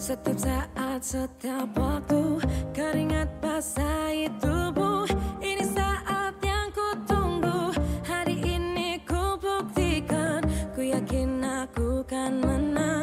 Setiap saat, setiap waktu Keringat basahi tubuh. Ini saat yang ku tunggu Hari ini ku buktikan. Ku yakin aku kan menang.